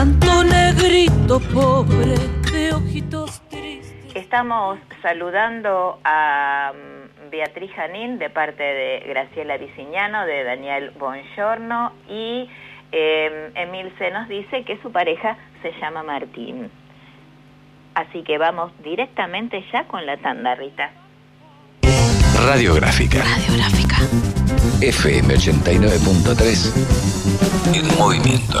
tanto negrito pobre de ojitos tristes. Estamos saludando a mm, Beatriz Janín de parte de Graciela Viciñano, de Daniel Bongiorno y eh, Emilce nos dice que su pareja se llama Martín. Así que vamos directamente ya con la tanda, Rita. Radiográfica. Radiográfica. FM 89.3. En movimiento.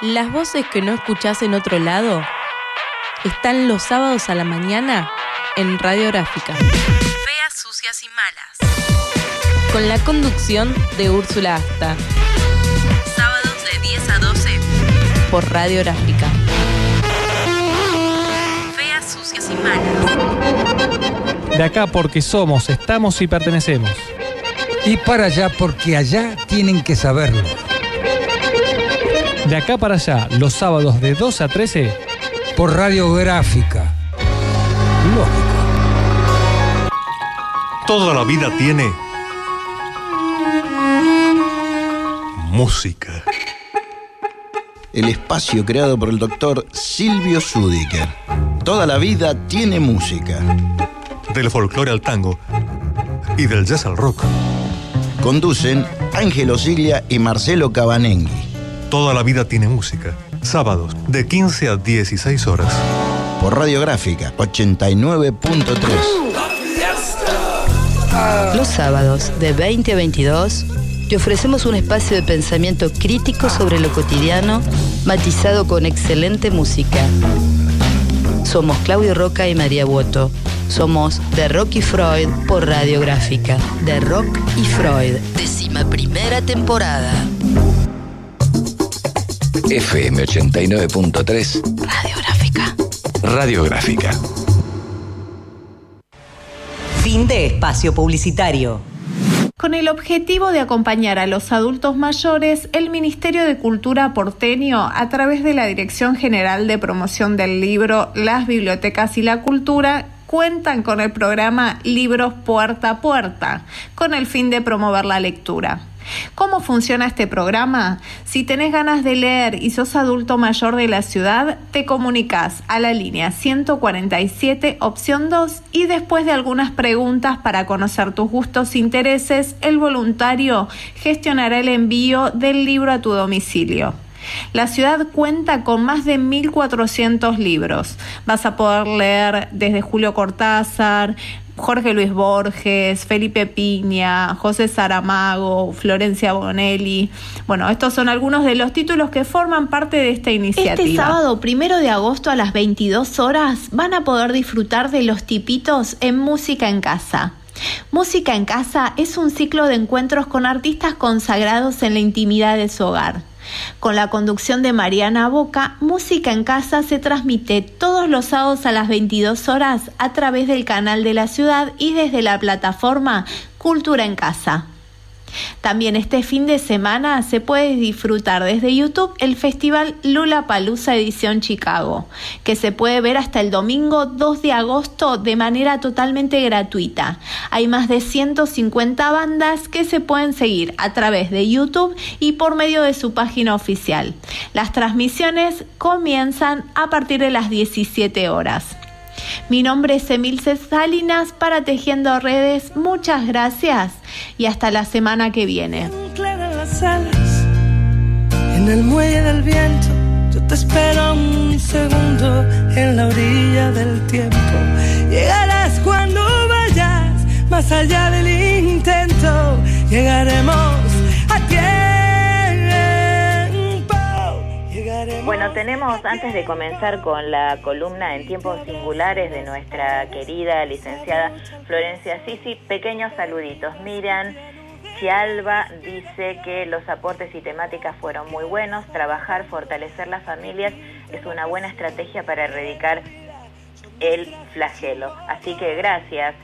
Las voces que no escuchás en otro lado están los sábados a la mañana en Radiográfica. Feas, sucias y malas. Con la conducción de Úrsula Asta. Sábados de 10 a 12. Por Radiográfica. Feas, sucias y malas. De acá porque somos, estamos y pertenecemos. Y para allá porque allá tienen que saberlo. De acá para allá, los sábados de 2 a 13. Por radiográfica. Lógico. Toda la vida tiene música. El espacio creado por el doctor Silvio Zudiker. Toda la vida tiene música. Del folclore al tango y del jazz al rock. Conducen Ángel Osilia y Marcelo Cabanengui. Toda la vida tiene música. Sábados de 15 a 16 horas. Por Radiográfica 89.3. Los sábados de 20 a 22 te ofrecemos un espacio de pensamiento crítico sobre lo cotidiano, matizado con excelente música. Somos Claudio Roca y María Boto. Somos The Rock y Freud por Radiográfica. The Rock y Freud, décima primera temporada. FM 89.3. Radiográfica. Radiográfica. Fin de espacio publicitario. Con el objetivo de acompañar a los adultos mayores, el Ministerio de Cultura porteño, a través de la Dirección General de Promoción del Libro, las Bibliotecas y la Cultura, cuentan con el programa Libros Puerta a Puerta, con el fin de promover la lectura. ¿Cómo funciona este programa? Si tenés ganas de leer y sos adulto mayor de la ciudad, te comunicas a la línea 147 opción 2 y después de algunas preguntas para conocer tus gustos e intereses, el voluntario gestionará el envío del libro a tu domicilio. La ciudad cuenta con más de 1.400 libros. Vas a poder leer desde Julio Cortázar, Jorge Luis Borges, Felipe Piña, José Saramago, Florencia Bonelli. Bueno, estos son algunos de los títulos que forman parte de esta iniciativa. Este sábado, primero de agosto a las 22 horas, van a poder disfrutar de los tipitos en Música en Casa. Música en Casa es un ciclo de encuentros con artistas consagrados en la intimidad de su hogar. Con la conducción de Mariana Boca, Música en Casa se transmite todos los sábados a las 22 horas a través del canal de la ciudad y desde la plataforma Cultura en Casa. También este fin de semana se puede disfrutar desde YouTube el festival Lula Palusa Edición Chicago, que se puede ver hasta el domingo 2 de agosto de manera totalmente gratuita. Hay más de 150 bandas que se pueden seguir a través de YouTube y por medio de su página oficial. Las transmisiones comienzan a partir de las 17 horas. Mi nombre es Emilce Salinas para Tejiendo Redes. Muchas gracias y hasta la semana que viene. las alas, en el muelle del viento, yo te espero un segundo en la orilla del tiempo. Llegarás cuando vayas, más allá del intento, llegaremos Bueno, tenemos, antes de comenzar con la columna en tiempos singulares de nuestra querida licenciada Florencia Sisi, pequeños saluditos. Miran Cialba dice que los aportes y temáticas fueron muy buenos. Trabajar, fortalecer las familias es una buena estrategia para erradicar el flagelo. Así que gracias,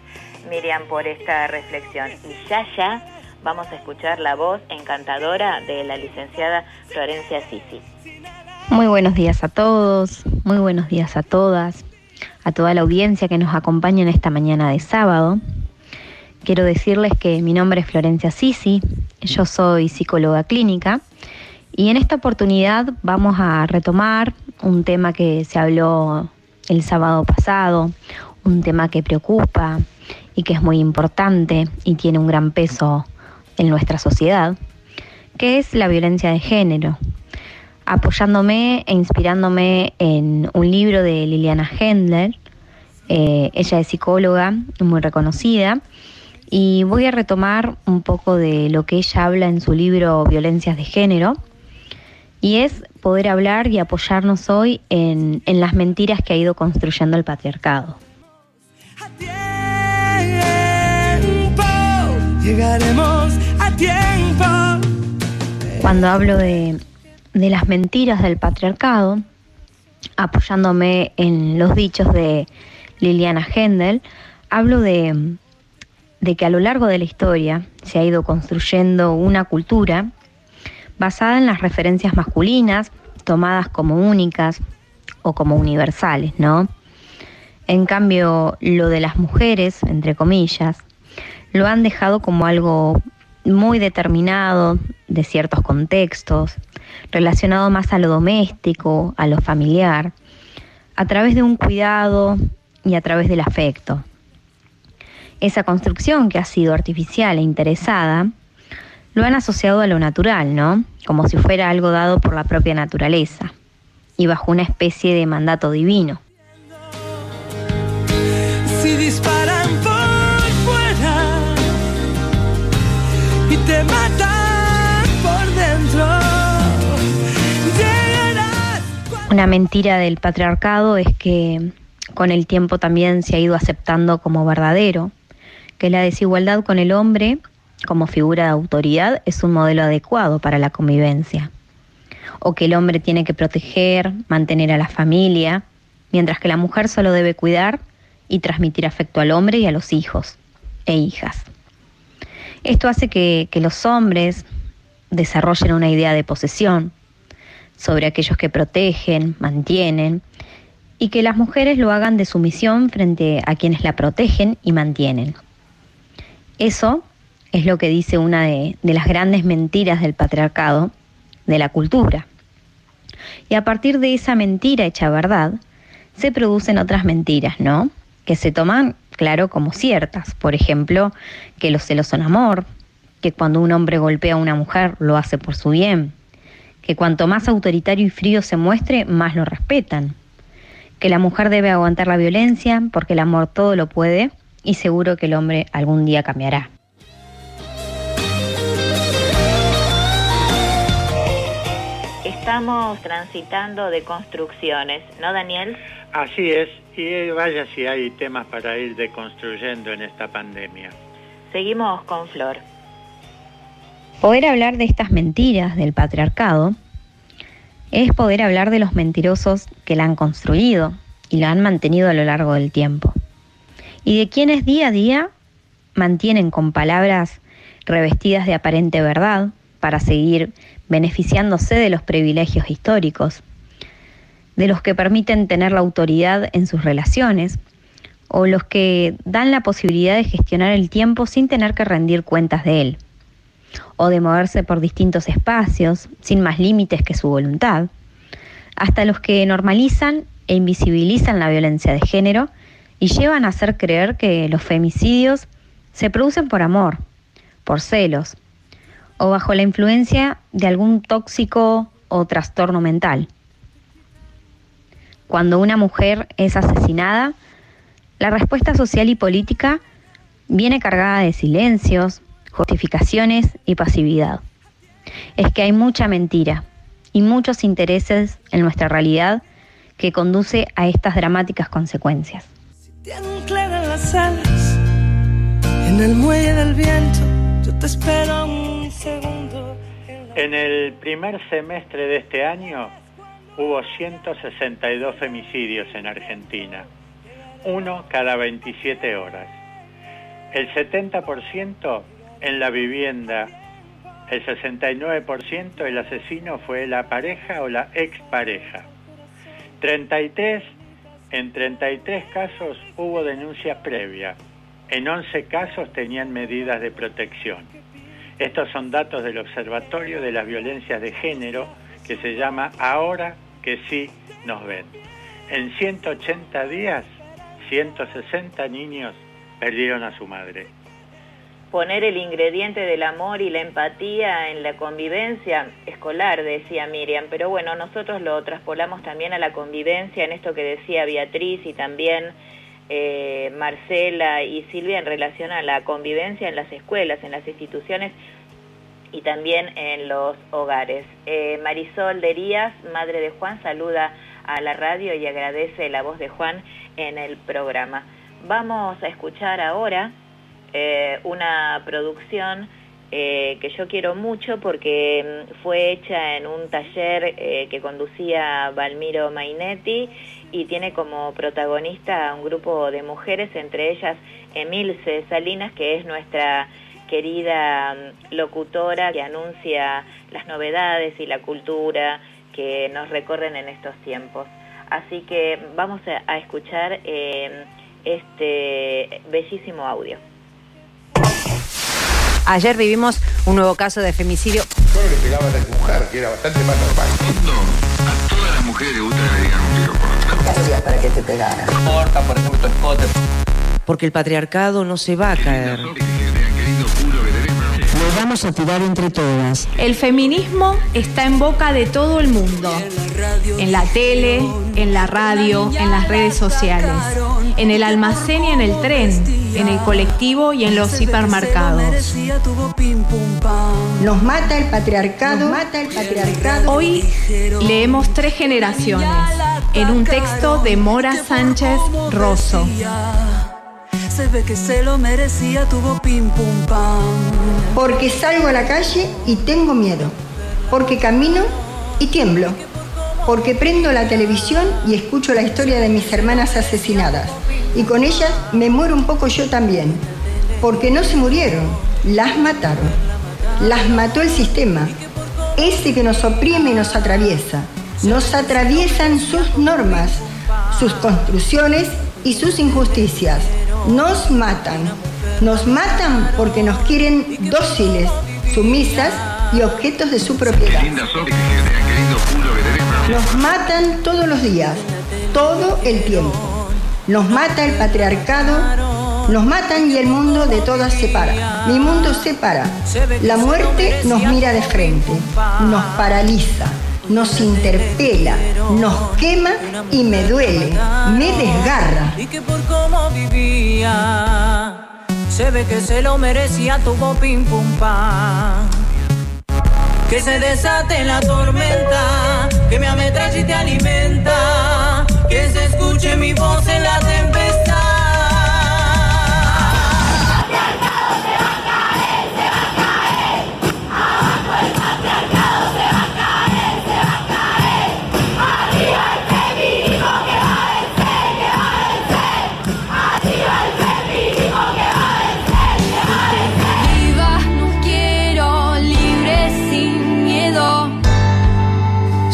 Miriam, por esta reflexión. Y ya, ya vamos a escuchar la voz encantadora de la licenciada Florencia Sisi. Muy buenos días a todos, muy buenos días a todas, a toda la audiencia que nos acompaña en esta mañana de sábado. Quiero decirles que mi nombre es Florencia Sisi, yo soy psicóloga clínica y en esta oportunidad vamos a retomar un tema que se habló el sábado pasado, un tema que preocupa y que es muy importante y tiene un gran peso en nuestra sociedad, que es la violencia de género. Apoyándome e inspirándome en un libro de Liliana Hendler, eh, ella es psicóloga muy reconocida, y voy a retomar un poco de lo que ella habla en su libro Violencias de Género, y es poder hablar y apoyarnos hoy en, en las mentiras que ha ido construyendo el patriarcado. llegaremos a tiempo. Cuando hablo de, de las mentiras del patriarcado, apoyándome en los dichos de Liliana Hendel, hablo de, de que a lo largo de la historia se ha ido construyendo una cultura basada en las referencias masculinas, tomadas como únicas o como universales, ¿no? En cambio, lo de las mujeres, entre comillas, lo han dejado como algo muy determinado de ciertos contextos, relacionado más a lo doméstico, a lo familiar, a través de un cuidado y a través del afecto esa construcción que ha sido artificial e interesada, lo han asociado a lo natural, ¿no? Como si fuera algo dado por la propia naturaleza y bajo una especie de mandato divino. Si disparan te por dentro, Una mentira del patriarcado es que con el tiempo también se ha ido aceptando como verdadero que la desigualdad con el hombre como figura de autoridad es un modelo adecuado para la convivencia, o que el hombre tiene que proteger, mantener a la familia, mientras que la mujer solo debe cuidar y transmitir afecto al hombre y a los hijos e hijas. Esto hace que, los hombres desarrollen una idea de posesión sobre aquellos que protegen, mantienen, y que las mujeres lo hagan de sumisión frente a quienes la protegen y mantienen. Eso es lo que dice una de, las grandes mentiras del patriarcado, de la cultura. Y a partir de esa mentira hecha verdad, se producen otras mentiras, ¿no? Que se toman, claro, como ciertas. Por ejemplo, que los celos son amor, que cuando un hombre golpea a una mujer lo hace por su bien, que cuanto más autoritario y frío se muestre, más lo respetan, que la mujer debe aguantar la violencia porque el amor todo lo puede y seguro que el hombre algún día cambiará. Estamos transitando de construcciones, ¿no, Daniel? Así es, y vaya si hay temas para ir deconstruyendo en esta pandemia. Seguimos con Flor. Poder hablar de estas mentiras del patriarcado es poder hablar de los mentirosos que la han construido y la han mantenido a lo largo del tiempo y de quienes día a día mantienen con palabras revestidas de aparente verdad para seguir beneficiándose de los privilegios históricos, de los que permiten tener la autoridad en sus relaciones, o los que dan la posibilidad de gestionar el tiempo sin tener que rendir cuentas de él, o de moverse por distintos espacios sin más límites que su voluntad, hasta los que normalizan e invisibilizan la violencia de género y llevan a hacer creer que los femicidios se producen por amor, por celos o bajo la influencia de algún tóxico o trastorno mental. Cuando una mujer es asesinada, la respuesta social y política viene cargada de silencios, justificaciones y pasividad. Es que hay mucha mentira y muchos intereses en nuestra realidad que conduce a estas dramáticas consecuencias. Te anclan las alas en el muelle del viento. Yo te espero un segundo. En el primer semestre de este año hubo 162 femicidios en Argentina, uno cada 27 horas. El 70% en la vivienda, el 69% el asesino fue la pareja o la expareja. 33, en 33 casos hubo denuncias previas, en 11 casos tenían medidas de protección. Estos son datos del Observatorio de las Violencias de Género que se llama Ahora que sí nos ven. En 180 días, 160 niños perdieron a su madre. Poner el ingrediente del amor y la empatía en la convivencia escolar, decía Miriam, pero bueno, nosotros lo traspolamos también a la convivencia en esto que decía Beatriz y también eh, Marcela y Silvia en relación a la convivencia en las escuelas, en las instituciones y también en los hogares. Eh, Marisol Derías, madre de Juan, saluda a la radio y agradece la voz de Juan en el programa. Vamos a escuchar ahora eh, una producción eh, que yo quiero mucho porque mm, fue hecha en un taller que conducía Valmiro Mainetti y tiene como protagonista a un grupo de mujeres, entre ellas Emilce Salinas, que es nuestra querida mm, locutora que anuncia las novedades y la cultura que nos recorren en estos tiempos. Así que vamos a, escuchar eh, este bellísimo audio. Ayer vivimos un nuevo caso de femicidio. Solo le pegaban a la mujer, que era bastante más normal. A todas las mujeres le gusta que le digan un tiro por ¿Qué hacías para que te pegaran? Corta, por ejemplo, tu escote. Porque el patriarcado no se va a caer. Lo vamos a tirar entre todas. El feminismo está en boca de todo el mundo. En la tele, en la radio, en las redes sociales. En el almacén y en el tren en el colectivo y en los hipermercados. Nos mata el patriarcado. mata el patriarcado. Hoy leemos tres generaciones en un texto de Mora Sánchez Rosso. Se ve que se lo merecía, tuvo pim pum pam. Porque salgo a la calle y tengo miedo. Porque camino y tiemblo. Porque prendo la televisión y escucho la historia de mis hermanas asesinadas y con ellas me muero un poco yo también, porque no se murieron, las mataron. Las mató el sistema, ese que nos oprime y nos atraviesa. Nos atraviesan sus normas, sus construcciones y sus injusticias. Nos matan. Nos matan porque nos quieren dóciles, sumisas y objetos de su propiedad. Nos matan todos los días, todo el tiempo. Nos mata el patriarcado, nos matan y el mundo de todas se para. Mi mundo se para. La muerte nos mira de frente, nos paraliza, nos interpela, nos quema y me duele, me desgarra. Y que por cómo vivía, se ve que se lo merecía, tuvo pim pum pam. Que se desate la tormenta,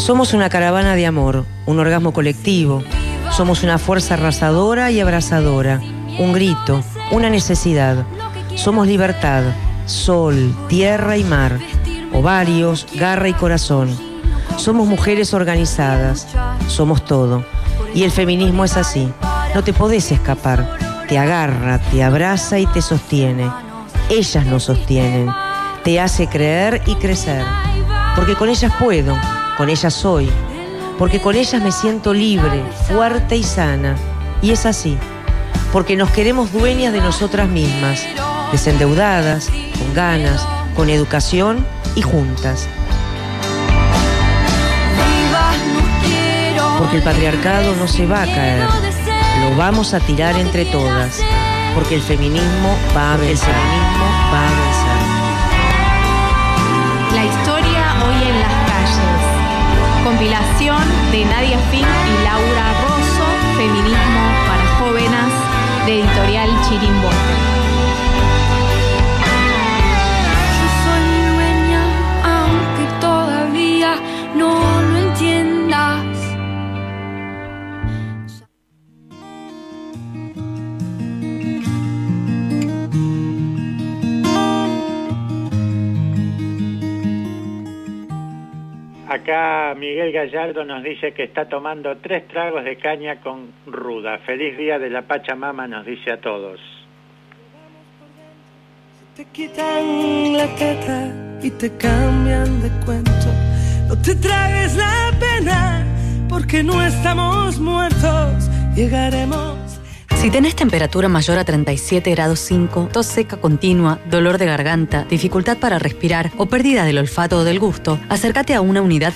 Somos una caravana de amor, un orgasmo colectivo. Somos una fuerza arrasadora y abrazadora, un grito, una necesidad. Somos libertad, sol, tierra y mar, ovarios, garra y corazón. Somos mujeres organizadas, somos todo. Y el feminismo es así, no te podés escapar, te agarra, te abraza y te sostiene. Ellas nos sostienen, te hace creer y crecer, porque con ellas puedo con ellas soy, porque con ellas me siento libre, fuerte y sana. Y es así, porque nos queremos dueñas de nosotras mismas, desendeudadas, con ganas, con educación y juntas. Porque el patriarcado no se va a caer, lo vamos a tirar entre todas, porque el feminismo va a vencer, el feminismo va a vencer. La historia hoy en las calles. Compilación de Nadia Fink y Laura Rosso, Feminismo para jóvenes, de editorial Chirimbote. Acá Miguel Gallardo nos dice que está tomando tres tragos de caña con ruda. Feliz día de la Pachamama nos dice a todos. Te quitan la teta y te cambian de cuento. No te tragues la pena porque no estamos muertos. Llegaremos. Si tenés temperatura mayor a 37 grados 5, tos seca continua, dolor de garganta, dificultad para respirar o pérdida del olfato o del gusto, acércate a una unidad